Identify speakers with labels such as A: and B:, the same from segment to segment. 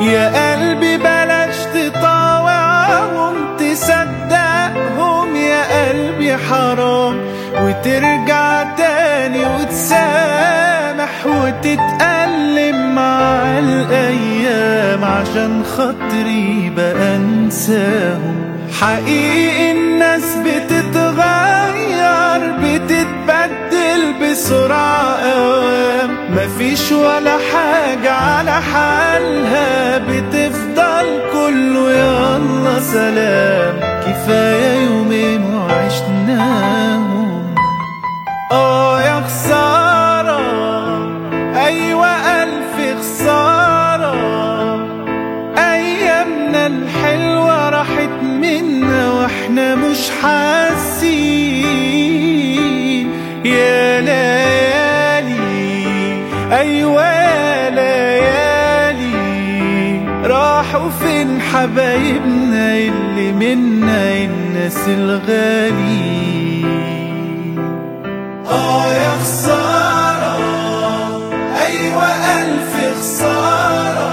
A: يا قلبي بلاش تطاوعهم تصدقهم يا قلبي حرام. وترجع تاني وتسامح وتتألم مع الأيام عشان خاطري بقى أنساهم. حقيقي الناس بتتغير بتتبدل بسرعة. مفيش ولا حاجة على حالها بتفضل كله يلا سلام. أيوة يا ليالي راحوا فين حبايبنا اللي منا الناس الغالي؟ آه يا خسارة أيوة ألف خسارة.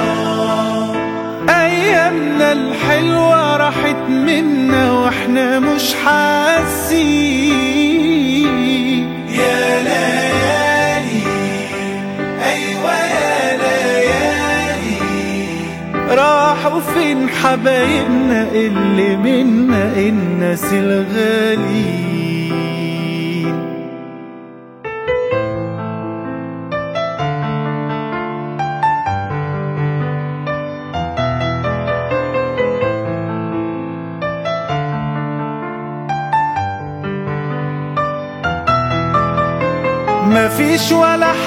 A: أيامنا الحلوة راحت منا وإحنا مش حاسين. راحوا فين حبايبنا اللي منا الناس الغالي مفيش ولا حاجة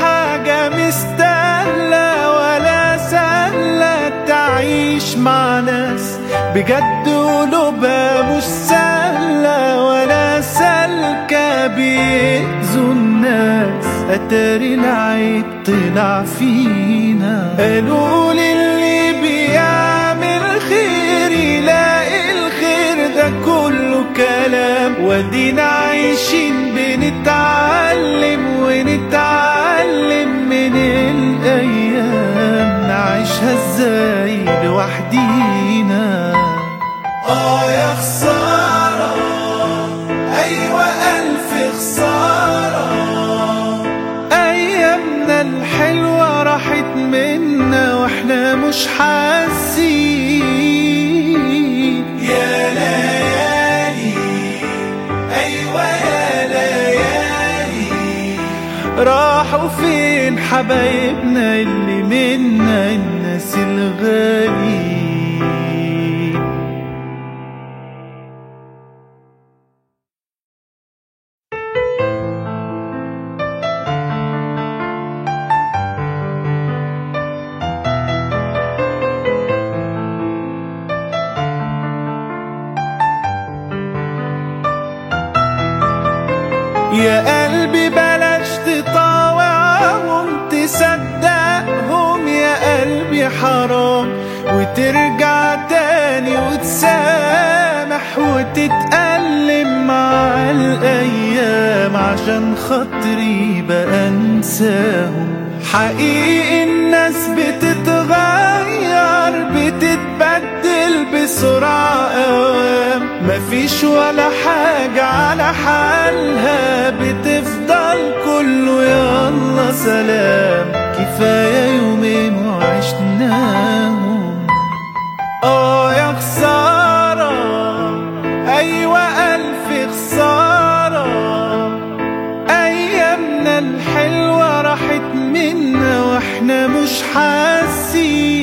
A: بجد قلوبها مش سهلة ولا سالكة بيأذوا الناس أتاري العيب طلع فينا. قالوا لي اللي بيعمل خير يلاقي الخير ده كله كلام. ودينا عايشين بنتعلم الحلوة راحت منا وإحنا مش حاسين. يا ليالي أيوة يا ليالي. راحوا فين حبايبنا اللي منا الناس الغالي يا قلبي بلاش تطاوعهم تصدقهم يا قلبي حرام. وترجع تاني وتسامح وتتألم مع الأيام عشان خاطري بقى أنساهم. حقيقي الناس بتتغير بتتبدل مفيش ولا حاجة على حالها بتفضل كله يلا سلام. كفاية يومين وعشناهم آه يا خسارة أيوة ألف خسارة. أيامنا الحلوة راحت منا وإحنا مش حاسين.